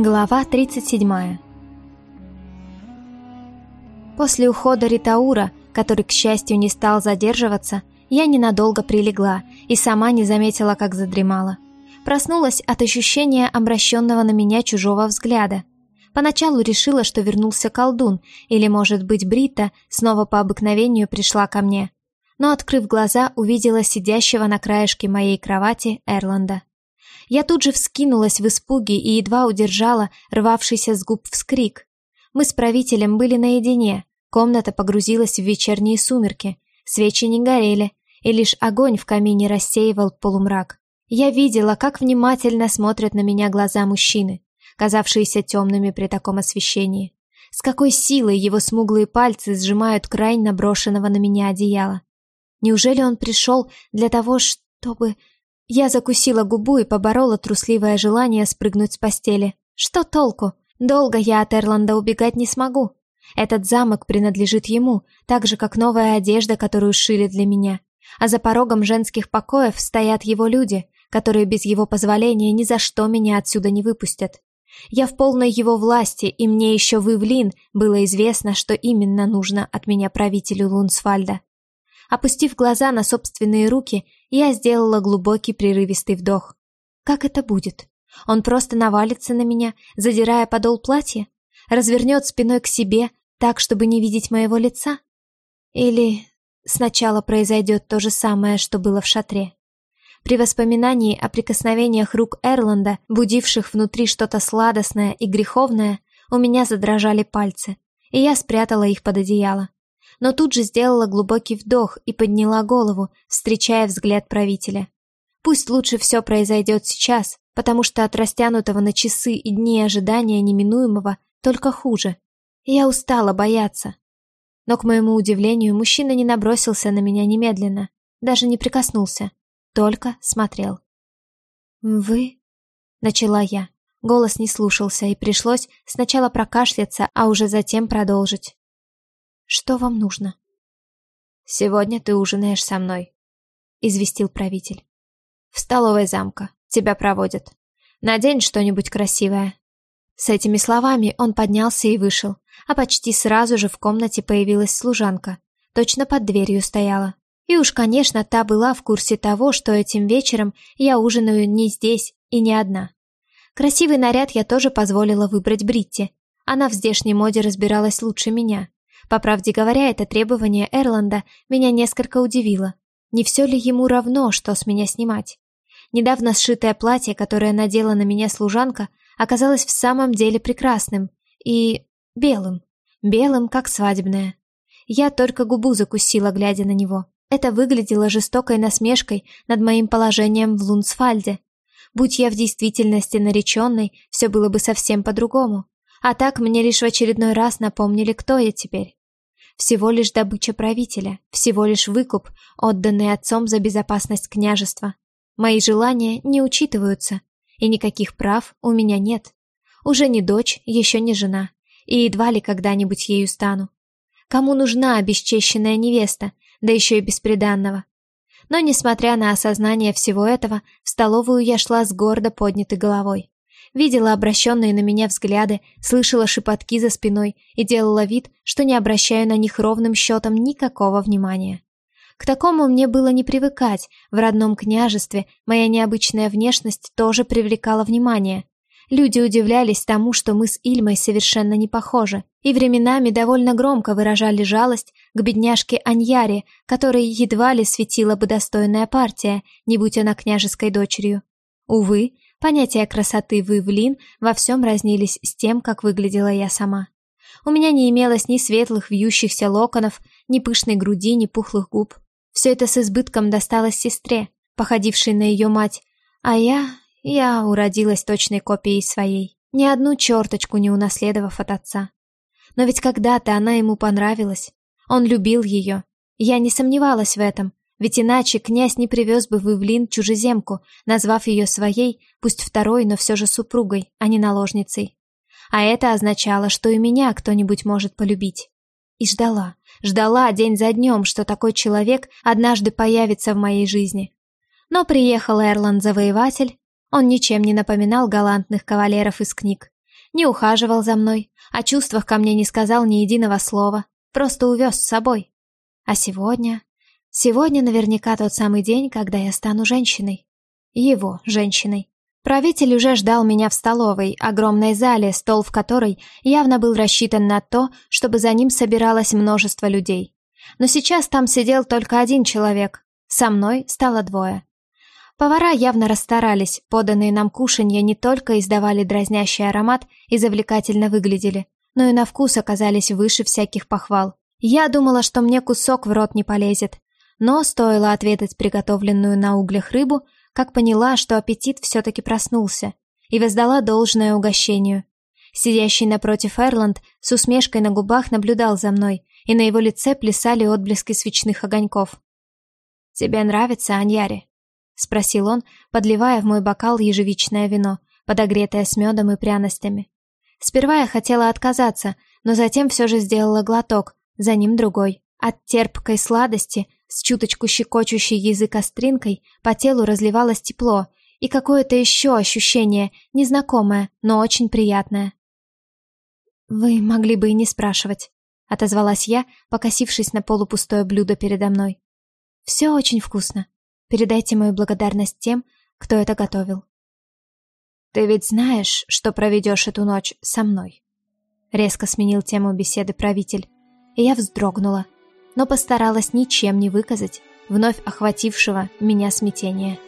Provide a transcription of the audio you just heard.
Глава 37 После ухода Ритаура, который, к счастью, не стал задерживаться, я ненадолго прилегла и сама не заметила, как задремала. Проснулась от ощущения обращенного на меня чужого взгляда. Поначалу решила, что вернулся колдун, или, может быть, Брита снова по обыкновению пришла ко мне. Но, открыв глаза, увидела сидящего на краешке моей кровати Эрланда. Я тут же вскинулась в испуге и едва удержала рвавшийся с губ вскрик. Мы с правителем были наедине, комната погрузилась в вечерние сумерки, свечи не горели, и лишь огонь в камине рассеивал полумрак. Я видела, как внимательно смотрят на меня глаза мужчины, казавшиеся темными при таком освещении. С какой силой его смуглые пальцы сжимают край наброшенного на меня одеяла. Неужели он пришел для того, чтобы я закусила губу и поборола трусливое желание спрыгнуть с постели. Что толку? Долго я от Эрланда убегать не смогу. Этот замок принадлежит ему, так же, как новая одежда, которую шили для меня. А за порогом женских покоев стоят его люди, которые без его позволения ни за что меня отсюда не выпустят. Я в полной его власти, и мне еще в Ивлин было известно, что именно нужно от меня правителю Лунсфальда. Опустив глаза на собственные руки, я сделала глубокий прерывистый вдох. Как это будет? Он просто навалится на меня, задирая подол платья? Развернет спиной к себе, так, чтобы не видеть моего лица? Или сначала произойдет то же самое, что было в шатре? При воспоминании о прикосновениях рук Эрланда, будивших внутри что-то сладостное и греховное, у меня задрожали пальцы, и я спрятала их под одеяло но тут же сделала глубокий вдох и подняла голову, встречая взгляд правителя. Пусть лучше все произойдет сейчас, потому что от растянутого на часы и дни ожидания неминуемого только хуже. Я устала бояться. Но, к моему удивлению, мужчина не набросился на меня немедленно, даже не прикоснулся, только смотрел. «Вы?» — начала я. Голос не слушался, и пришлось сначала прокашляться, а уже затем продолжить. Что вам нужно? Сегодня ты ужинаешь со мной, известил правитель. В столовой замка. Тебя проводят. Надень что-нибудь красивое. С этими словами он поднялся и вышел, а почти сразу же в комнате появилась служанка. Точно под дверью стояла. И уж, конечно, та была в курсе того, что этим вечером я ужинаю не здесь и не одна. Красивый наряд я тоже позволила выбрать Бритте. Она в здешней моде разбиралась лучше меня. По правде говоря, это требование Эрланда меня несколько удивило. Не все ли ему равно, что с меня снимать? Недавно сшитое платье, которое надела на меня служанка, оказалось в самом деле прекрасным и белым. Белым, как свадебное. Я только губу закусила, глядя на него. Это выглядело жестокой насмешкой над моим положением в Лунсфальде. Будь я в действительности нареченной, все было бы совсем по-другому. А так мне лишь в очередной раз напомнили, кто я теперь. Всего лишь добыча правителя, всего лишь выкуп, отданный отцом за безопасность княжества. Мои желания не учитываются, и никаких прав у меня нет. Уже не дочь, еще не жена, и едва ли когда-нибудь ею стану. Кому нужна обесчещенная невеста, да еще и бесприданного? Но, несмотря на осознание всего этого, в столовую я шла с гордо поднятой головой видела обращенные на меня взгляды, слышала шепотки за спиной и делала вид, что не обращаю на них ровным счетом никакого внимания. К такому мне было не привыкать, в родном княжестве моя необычная внешность тоже привлекала внимание. Люди удивлялись тому, что мы с Ильмой совершенно не похожи, и временами довольно громко выражали жалость к бедняжке Аньяре, которой едва ли светила бы достойная партия, не будь она княжеской дочерью. Увы, Понятия красоты в Ивлин во всем разнились с тем, как выглядела я сама. У меня не имелось ни светлых вьющихся локонов, ни пышной груди, ни пухлых губ. Все это с избытком досталось сестре, походившей на ее мать, а я... я уродилась точной копией своей, ни одну черточку не унаследовав от отца. Но ведь когда-то она ему понравилась. Он любил ее. Я не сомневалась в этом, ведь иначе князь не привез бы в Ивлин чужеземку, назвав ее своей, пусть второй, но все же супругой, а не наложницей. А это означало, что и меня кто-нибудь может полюбить. И ждала, ждала день за днем, что такой человек однажды появится в моей жизни. Но приехал Эрланд-завоеватель, он ничем не напоминал галантных кавалеров из книг. не ухаживал за мной, о чувствах ко мне не сказал ни единого слова, просто увез с собой. А сегодня... Сегодня наверняка тот самый день, когда я стану женщиной. Его женщиной. Правитель уже ждал меня в столовой, огромной зале, стол в которой явно был рассчитан на то, чтобы за ним собиралось множество людей. Но сейчас там сидел только один человек. Со мной стало двое. Повара явно расстарались, поданные нам кушанья не только издавали дразнящий аромат и завлекательно выглядели, но и на вкус оказались выше всяких похвал. Я думала, что мне кусок в рот не полезет, но стоило ответить приготовленную на углях рыбу, как поняла, что аппетит все-таки проснулся, и воздала должное угощению. Сидящий напротив Эрланд с усмешкой на губах наблюдал за мной, и на его лице плясали отблески свечных огоньков. «Тебе нравится, Аньяри?» — спросил он, подливая в мой бокал ежевичное вино, подогретое с медом и пряностями. Сперва я хотела отказаться, но затем все же сделала глоток, за ним другой. От терпкой сладости с чуточку щекочущей язык остринкой по телу разливалось тепло и какое-то еще ощущение, незнакомое, но очень приятное. «Вы могли бы и не спрашивать», — отозвалась я, покосившись на полупустое блюдо передо мной. «Все очень вкусно. Передайте мою благодарность тем, кто это готовил». «Ты ведь знаешь, что проведешь эту ночь со мной?» Резко сменил тему беседы правитель, и я вздрогнула — но постаралась ничем не выказать вновь охватившего меня смятения.